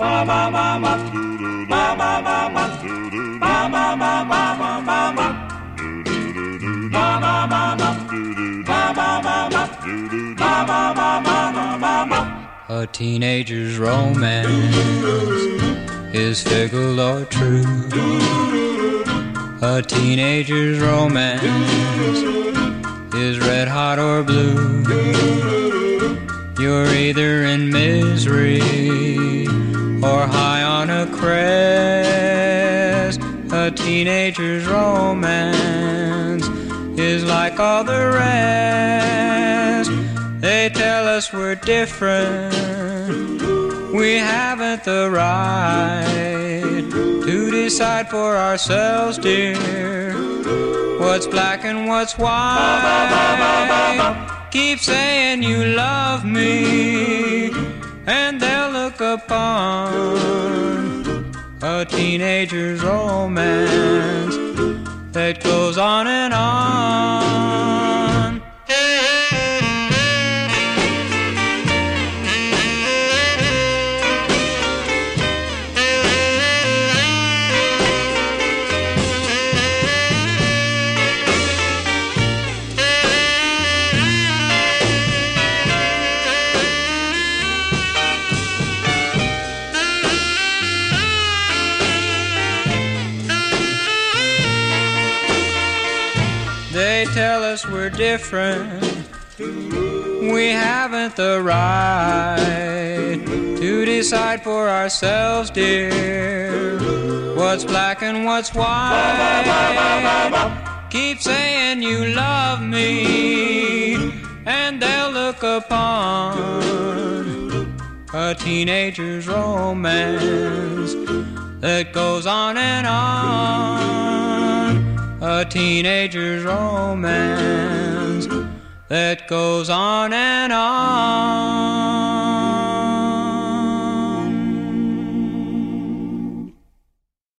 A teenager's romance is fickle or true. A teenager's romance is red hot or blue. Or high on a crest. A teenager's romance is like all the rest. They tell us we're different. We haven't the right to decide for ourselves, dear. What's black and what's white? Keep saying you love me, upon a teenager's romance that goes on and on. They tell us we're different. We haven't the right to decide for ourselves, dear. What's black and what's white? Keep saying you love me, and they'll look upon a teenager's romance that goes on and on. A teenager's romance that goes on and on.